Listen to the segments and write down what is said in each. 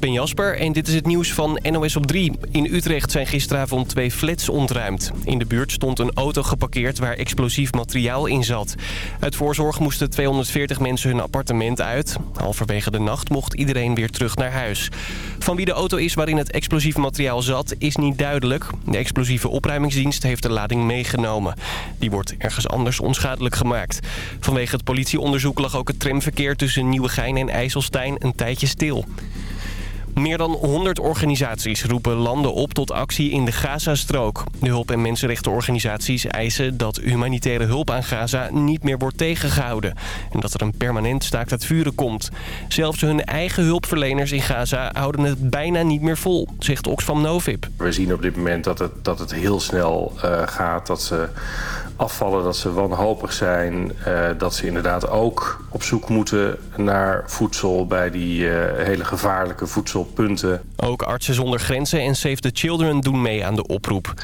ben Jasper en dit is het nieuws van NOS op 3. In Utrecht zijn gisteravond twee flats ontruimd. In de buurt stond een auto geparkeerd waar explosief materiaal in zat. Uit voorzorg moesten 240 mensen hun appartement uit. Halverwege de nacht mocht iedereen weer terug naar huis. Van wie de auto is waarin het explosief materiaal zat is niet duidelijk. De explosieve opruimingsdienst heeft de lading meegenomen. Die wordt ergens anders onschadelijk gemaakt. Vanwege het politieonderzoek lag ook het tramverkeer tussen Nieuwegein en IJsselstein een tijdje stil. Meer dan 100 organisaties roepen landen op tot actie in de Gazastrook. De hulp- en mensenrechtenorganisaties eisen dat humanitaire hulp aan Gaza niet meer wordt tegengehouden. En dat er een permanent staakt het vuren komt. Zelfs hun eigen hulpverleners in Gaza houden het bijna niet meer vol, zegt Oxfam Novib. We zien op dit moment dat het, dat het heel snel uh, gaat, dat ze afvallen, dat ze wanhopig zijn. Uh, dat ze inderdaad ook op zoek moeten naar voedsel bij die uh, hele gevaarlijke voedselpunten. Ook Artsen zonder Grenzen en Save the Children doen mee aan de oproep.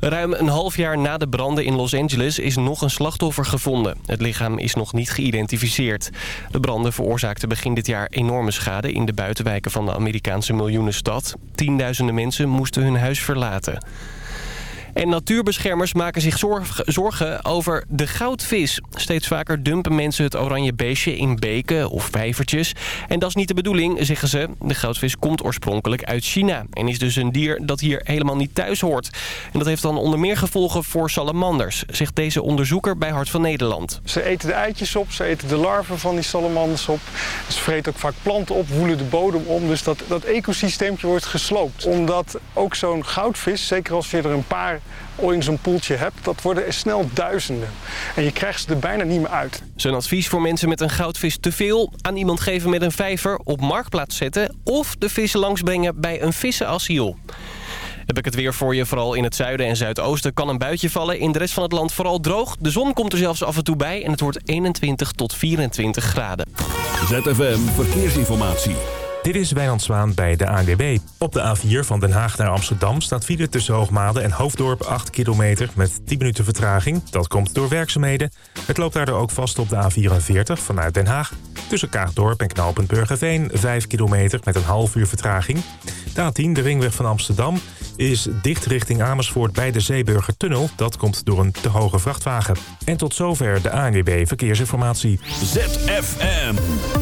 Ruim een half jaar na de branden in Los Angeles is nog een slachtoffer gevonden. Het lichaam is nog niet geïdentificeerd. De branden veroorzaakten begin dit jaar enorme schade in de buitenwijken van de Amerikaanse miljoenenstad. Tienduizenden mensen moesten hun huis verlaten. En natuurbeschermers maken zich zorgen over de goudvis. Steeds vaker dumpen mensen het oranje beestje in beken of vijvertjes. En dat is niet de bedoeling, zeggen ze. De goudvis komt oorspronkelijk uit China. En is dus een dier dat hier helemaal niet thuis hoort. En dat heeft dan onder meer gevolgen voor salamanders, zegt deze onderzoeker bij Hart van Nederland. Ze eten de eitjes op, ze eten de larven van die salamanders op. Ze vreten ook vaak planten op, woelen de bodem om. Dus dat, dat ecosysteempje wordt gesloopt. Omdat ook zo'n goudvis, zeker als je er een paar in zo'n poeltje hebt, dat worden er snel duizenden. En je krijgt ze er bijna niet meer uit. Zijn advies voor mensen met een goudvis te veel... aan iemand geven met een vijver, op marktplaats zetten... of de vissen langsbrengen bij een vissenasiel. Heb ik het weer voor je. Vooral in het zuiden en zuidoosten kan een buitje vallen. In de rest van het land vooral droog. De zon komt er zelfs af en toe bij en het wordt 21 tot 24 graden. ZFM Verkeersinformatie. Dit is Wijnand Zwaan bij de ANWB. Op de A4 van Den Haag naar Amsterdam staat file tussen Hoogmade en Hoofddorp 8 kilometer met 10 minuten vertraging. Dat komt door werkzaamheden. Het loopt daardoor ook vast op de A44 vanuit Den Haag. Tussen Kaagdorp en Knoopend Burgerveen 5 kilometer met een half uur vertraging. De A10, de ringweg van Amsterdam, is dicht richting Amersfoort bij de Zeeburgertunnel. Dat komt door een te hoge vrachtwagen. En tot zover de ANWB Verkeersinformatie. ZFM.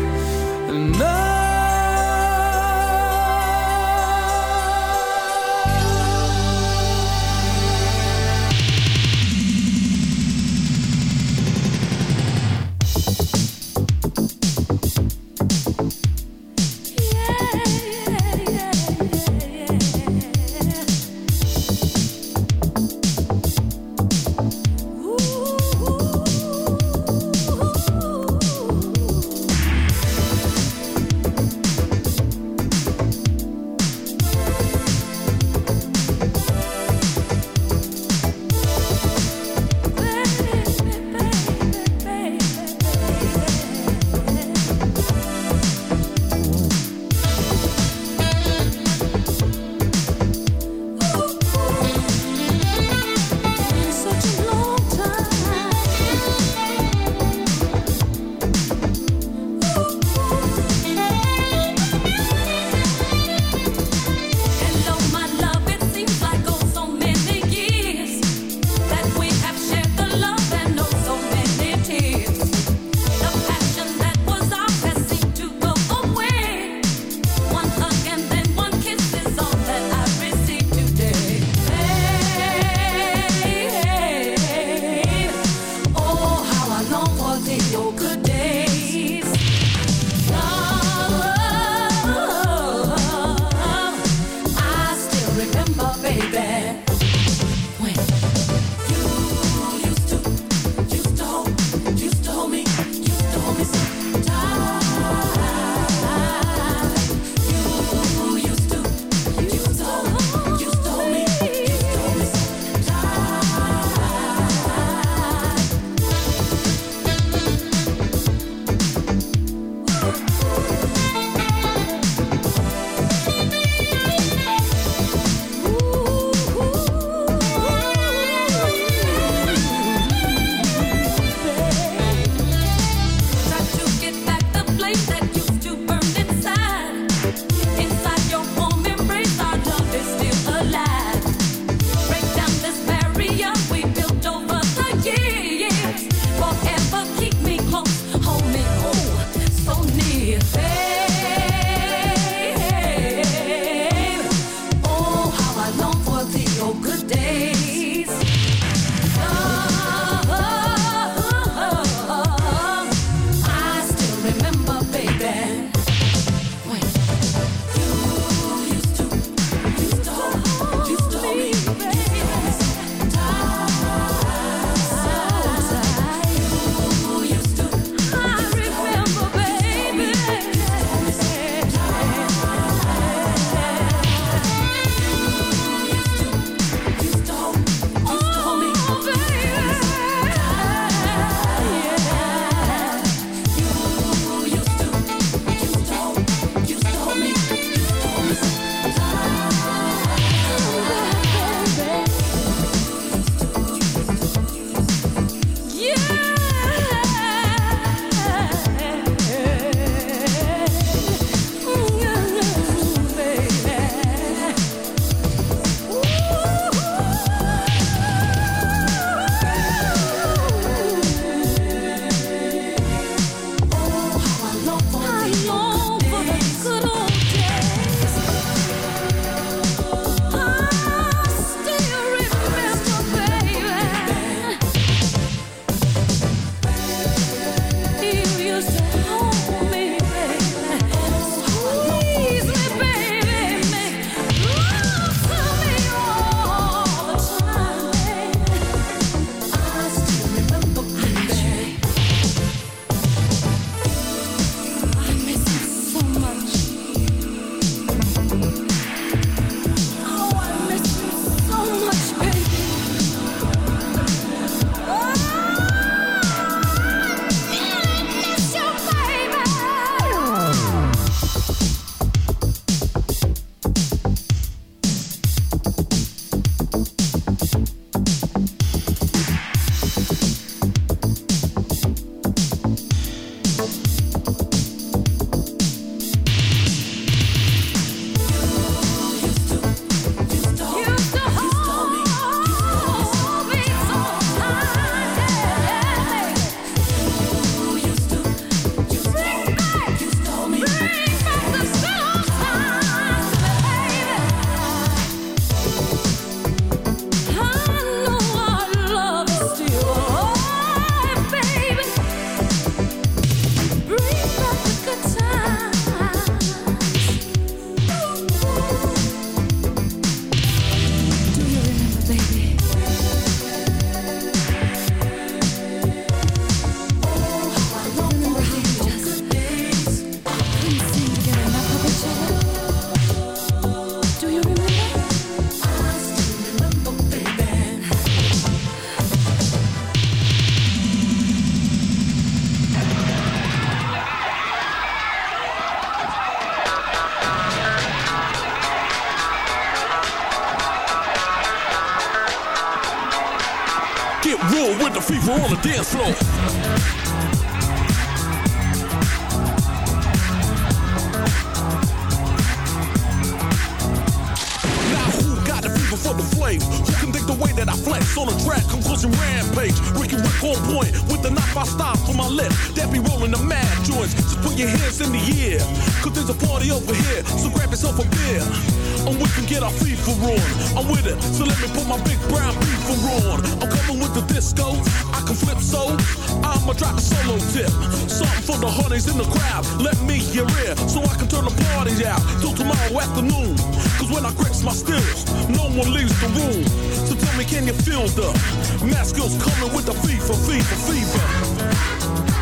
mask coming with the fever, fever, fever?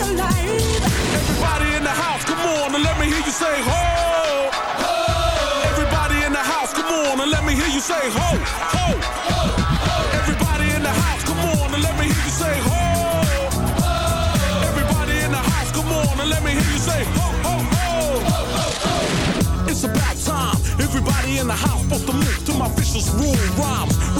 Everybody in the house, come on and let me hear you say ho. Everybody in the house, come on and let me hear you say ho, ho. Everybody in the house, come on and let me hear you say ho. Everybody in the house, come on and let me hear you say ho, ho, ho. It's about time. Everybody in the to move to my vicious rule rhymes.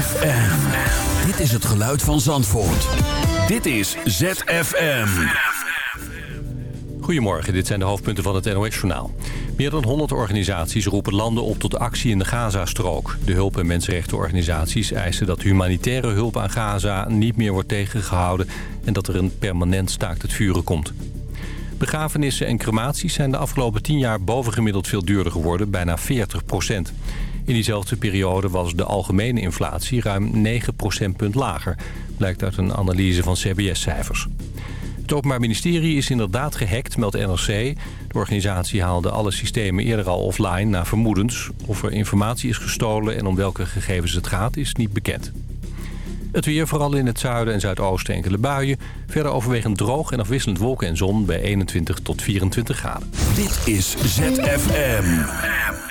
ZFM. Dit is het geluid van Zandvoort. Dit is ZFM. Goedemorgen, dit zijn de hoofdpunten van het NOS-journaal. Meer dan 100 organisaties roepen landen op tot actie in de Gazastrook. De hulp- en mensenrechtenorganisaties eisen dat humanitaire hulp aan Gaza niet meer wordt tegengehouden... en dat er een permanent staakt het vuren komt. Begrafenissen en crematies zijn de afgelopen 10 jaar bovengemiddeld veel duurder geworden, bijna 40 procent. In diezelfde periode was de algemene inflatie ruim 9 procentpunt lager, blijkt uit een analyse van CBS-cijfers. Het Openbaar Ministerie is inderdaad gehackt, meldt NRC. De organisatie haalde alle systemen eerder al offline na vermoedens. Of er informatie is gestolen en om welke gegevens het gaat is niet bekend. Het weer, vooral in het zuiden en zuidoosten enkele buien. Verder overwegend droog en afwisselend wolken en zon bij 21 tot 24 graden. Dit is ZFM.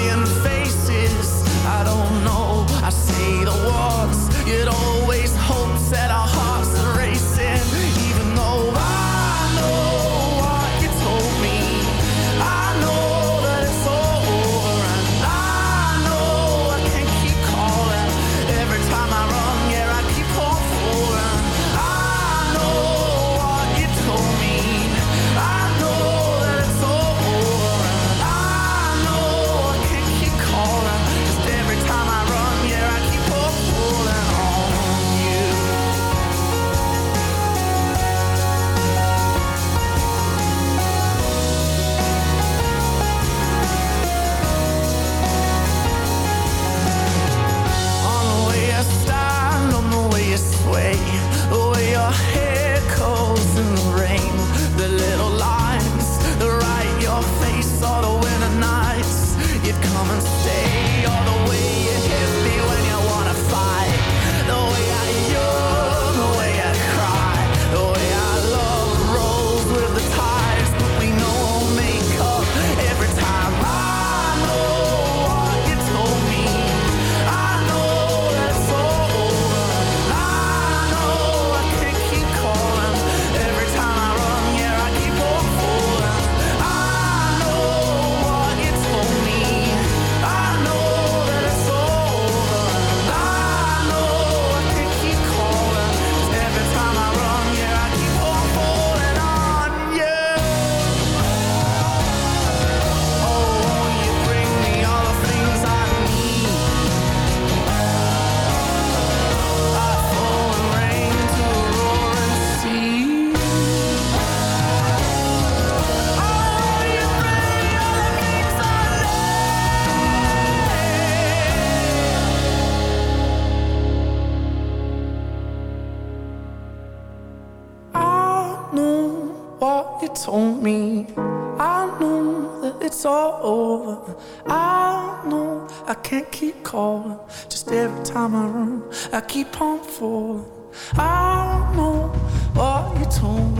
Million faces, I don't know. I say the words you'd always I keep on falling. I don't know what you told me.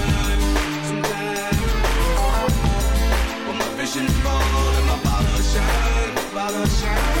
vision and my bottle shine, bottle shine,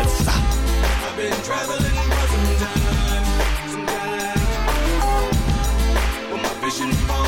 i've been vision